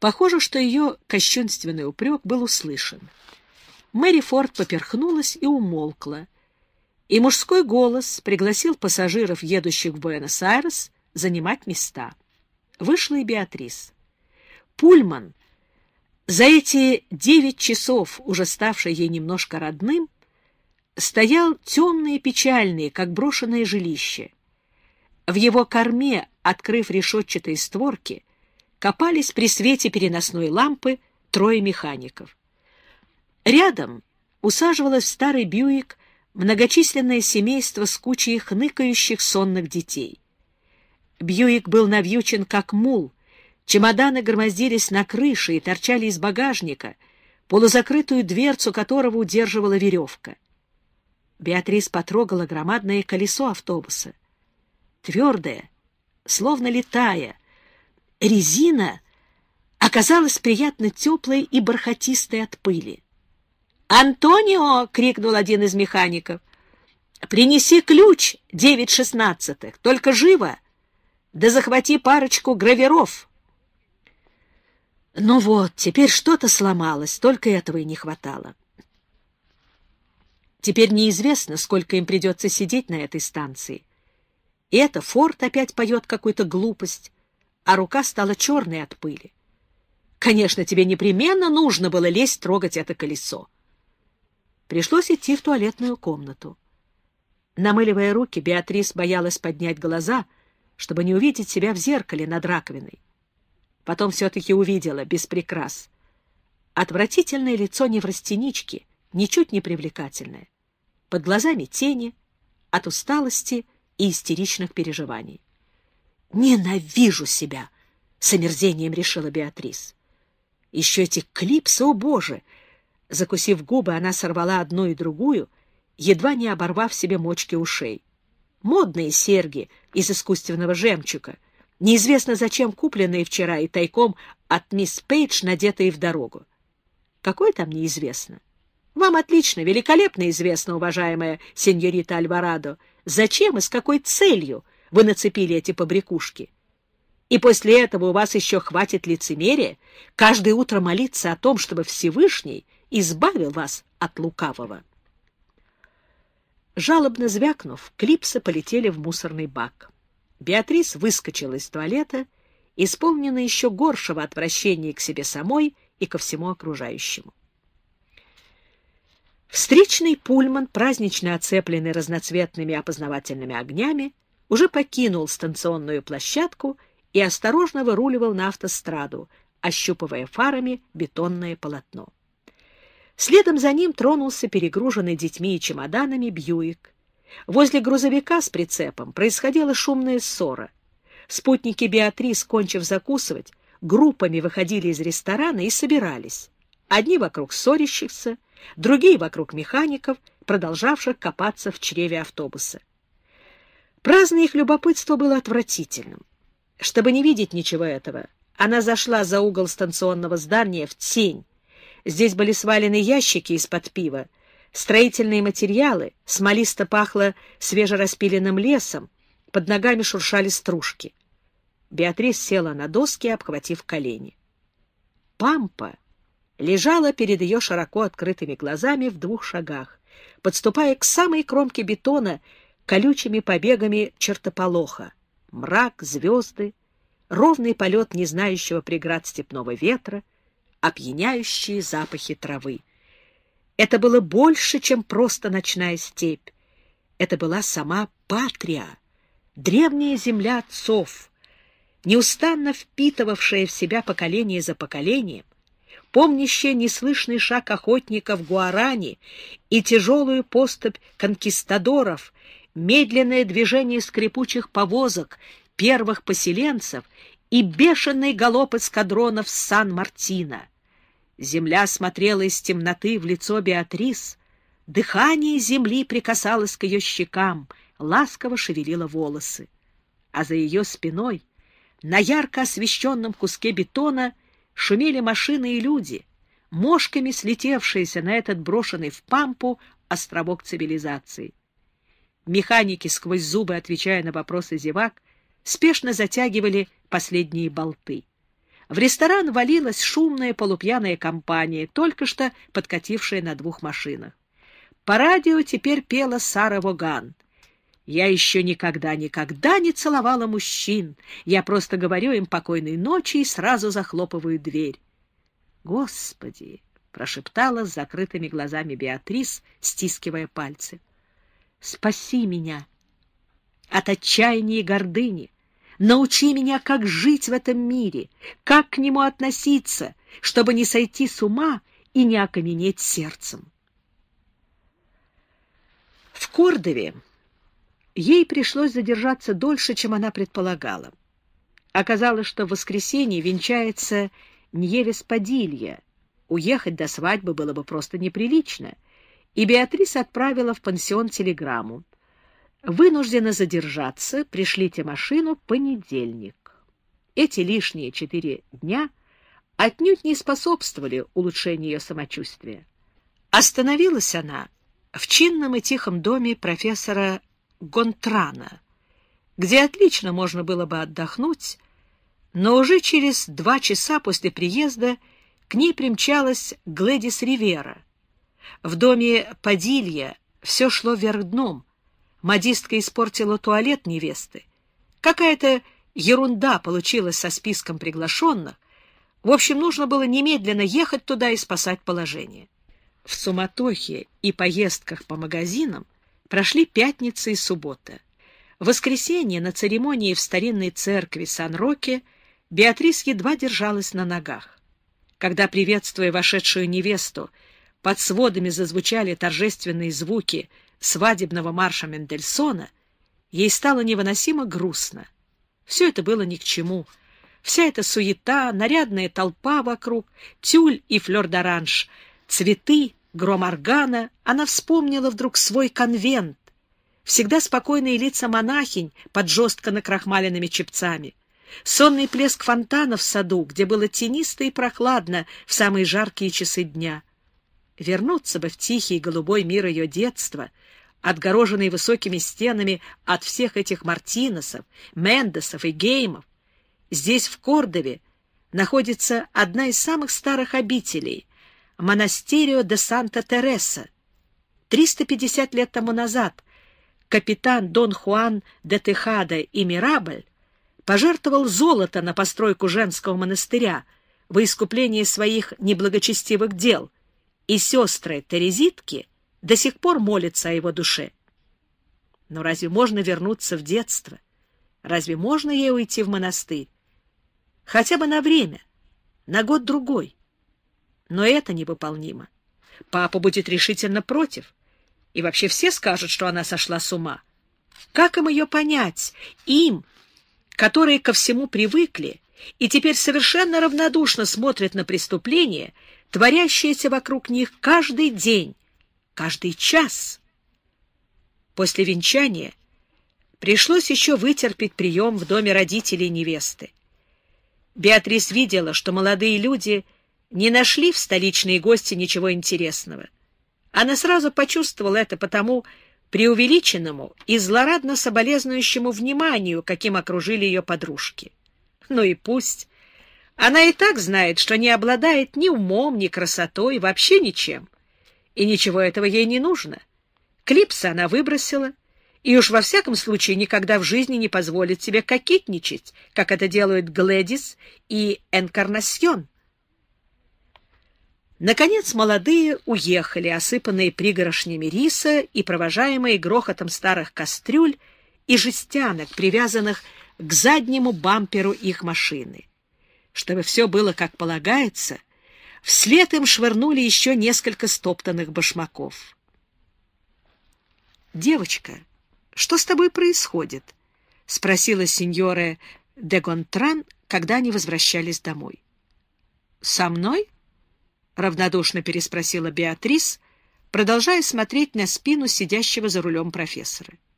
Похоже, что ее кощунственный упрек был услышан. Мэри Форд поперхнулась и умолкла, и мужской голос пригласил пассажиров, едущих в Буэнос-Айрес, занимать места. Вышла и Беатрис. Пульман, за эти девять часов, уже ставший ей немножко родным, стоял темный и печальный, как брошенное жилище. В его корме, открыв решетчатые створки, копались при свете переносной лампы трое механиков. Рядом усаживалось в старый Бьюик многочисленное семейство с кучей хныкающих сонных детей. Бьюик был навьючен как мул, чемоданы громоздились на крыше и торчали из багажника, полузакрытую дверцу которого удерживала веревка. Беатрис потрогала громадное колесо автобуса. Твердое, словно летая, резина оказалась приятно теплой и бархатистой от пыли. «Антонио!» — крикнул один из механиков. «Принеси ключ, девять шестнадцатых, только живо! Да захвати парочку гравиров!» Ну вот, теперь что-то сломалось, только этого и не хватало. Теперь неизвестно, сколько им придется сидеть на этой станции. И это Форд опять поет какую-то глупость, а рука стала черной от пыли. Конечно, тебе непременно нужно было лезть трогать это колесо. Пришлось идти в туалетную комнату. Намыливая руки, Беатрис боялась поднять глаза, чтобы не увидеть себя в зеркале над раковиной. Потом все-таки увидела, без прикрас. Отвратительное лицо неврастенички, ничуть не привлекательное. Под глазами тени, от усталости и истеричных переживаний. «Ненавижу себя!» — с омерзением решила Беатрис. «Еще эти клипсы, о боже!» Закусив губы, она сорвала одну и другую, едва не оборвав себе мочки ушей. Модные серьги из искусственного жемчуга, неизвестно зачем купленные вчера и тайком от мисс Пейдж, надетые в дорогу. Какой там неизвестно? Вам отлично, великолепно известно, уважаемая сеньорита Альварадо, зачем и с какой целью вы нацепили эти побрякушки. И после этого у вас еще хватит лицемерия каждое утро молиться о том, чтобы Всевышний избавил вас от лукавого. Жалобно звякнув, клипсы полетели в мусорный бак. Беатрис выскочила из туалета, исполненная еще горшего отвращения к себе самой и ко всему окружающему. Встречный пульман, празднично оцепленный разноцветными опознавательными огнями, уже покинул станционную площадку и осторожно выруливал на автостраду, ощупывая фарами бетонное полотно. Следом за ним тронулся перегруженный детьми и чемоданами Бьюик. Возле грузовика с прицепом происходила шумная ссора. Спутники Беатрис, кончив закусывать, группами выходили из ресторана и собирались. Одни вокруг ссорящихся, другие вокруг механиков, продолжавших копаться в чреве автобуса. Праздное их любопытство было отвратительным. Чтобы не видеть ничего этого, она зашла за угол станционного здания в тень, Здесь были свалены ящики из-под пива, строительные материалы, смолисто пахло свежераспиленным лесом, под ногами шуршали стружки. Беатрис села на доски, обхватив колени. Пампа лежала перед ее широко открытыми глазами в двух шагах, подступая к самой кромке бетона колючими побегами чертополоха. Мрак, звезды, ровный полет не знающего преград степного ветра — опьяняющие запахи травы. Это было больше, чем просто ночная степь. Это была сама Патрия, древняя земля отцов, неустанно впитывавшая в себя поколение за поколением, помнящая неслышный шаг охотников Гуарани и тяжелую поступь конкистадоров, медленное движение скрипучих повозок первых поселенцев и бешеный галоп эскадронов Сан-Мартино. Земля смотрела из темноты в лицо Беатрис, дыхание земли прикасалось к ее щекам, ласково шевелило волосы. А за ее спиной, на ярко освещенном куске бетона, шумели машины и люди, мошками слетевшиеся на этот брошенный в пампу островок цивилизации. Механики, сквозь зубы отвечая на вопросы зевак, спешно затягивали последние болты. в ресторан валилась шумная полупьяная компания, только что подкатившая на двух машинах. По радио теперь пела Сара Воган. «Я еще никогда-никогда не целовала мужчин. Я просто говорю им покойной ночи и сразу захлопываю дверь». «Господи!» — прошептала с закрытыми глазами Беатрис, стискивая пальцы. «Спаси меня от отчаяния и гордыни!» Научи меня, как жить в этом мире, как к нему относиться, чтобы не сойти с ума и не окаменеть сердцем. В Кордове ей пришлось задержаться дольше, чем она предполагала. Оказалось, что в воскресенье венчается Ньевес Падилья. Уехать до свадьбы было бы просто неприлично, и Беатрис отправила в пансион телеграмму. Вынуждена задержаться, пришлите машину понедельник. Эти лишние четыре дня отнюдь не способствовали улучшению ее самочувствия. Остановилась она в чинном и тихом доме профессора Гонтрана, где отлично можно было бы отдохнуть, но уже через два часа после приезда к ней примчалась Глэдис Ривера. В доме Падилья все шло вверх дном, Модистка испортила туалет невесты. Какая-то ерунда получилась со списком приглашенных. В общем, нужно было немедленно ехать туда и спасать положение. В суматохе и поездках по магазинам прошли пятница и суббота. В воскресенье на церемонии в старинной церкви Сан-Роке Беатрис едва держалась на ногах. Когда, приветствуя вошедшую невесту, под сводами зазвучали торжественные звуки — свадебного марша Мендельсона, ей стало невыносимо грустно. Все это было ни к чему. Вся эта суета, нарядная толпа вокруг, тюль и флёр-д'оранж, цветы, гром органа, она вспомнила вдруг свой конвент, всегда спокойные лица монахинь под жестко накрахмаленными чепцами, сонный плеск фонтана в саду, где было тенисто и прохладно в самые жаркие часы дня. Вернуться бы в тихий голубой мир ее детства — отгороженный высокими стенами от всех этих Мартинесов, Мендесов и Геймов. Здесь, в Кордове, находится одна из самых старых обителей — монастерио де Санта-Тереса. 350 лет тому назад капитан Дон Хуан де Техада и Мирабль пожертвовал золото на постройку женского монастыря во искупление своих неблагочестивых дел, и сестры Терезитки — до сих пор молится о его душе. Но разве можно вернуться в детство? Разве можно ей уйти в монастырь? Хотя бы на время, на год-другой. Но это невыполнимо. Папа будет решительно против. И вообще все скажут, что она сошла с ума. Как им ее понять? Им, которые ко всему привыкли и теперь совершенно равнодушно смотрят на преступления, творящиеся вокруг них каждый день, каждый час. После венчания пришлось еще вытерпеть прием в доме родителей невесты. Беатрис видела, что молодые люди не нашли в столичные гости ничего интересного. Она сразу почувствовала это потому преувеличенному и злорадно соболезнующему вниманию, каким окружили ее подружки. Ну и пусть. Она и так знает, что не обладает ни умом, ни красотой, вообще ничем и ничего этого ей не нужно. Клипсы она выбросила, и уж во всяком случае никогда в жизни не позволит себе кокетничать, как это делают Глэдис и Энкарнасьон. Наконец молодые уехали, осыпанные пригорошнями риса и провожаемые грохотом старых кастрюль и жестянок, привязанных к заднему бамперу их машины. Чтобы все было как полагается, Вслед им швырнули еще несколько стоптанных башмаков. «Девочка, что с тобой происходит?» — спросила сеньора де Гонтран, когда они возвращались домой. «Со мной?» — равнодушно переспросила Беатрис, продолжая смотреть на спину сидящего за рулем профессора.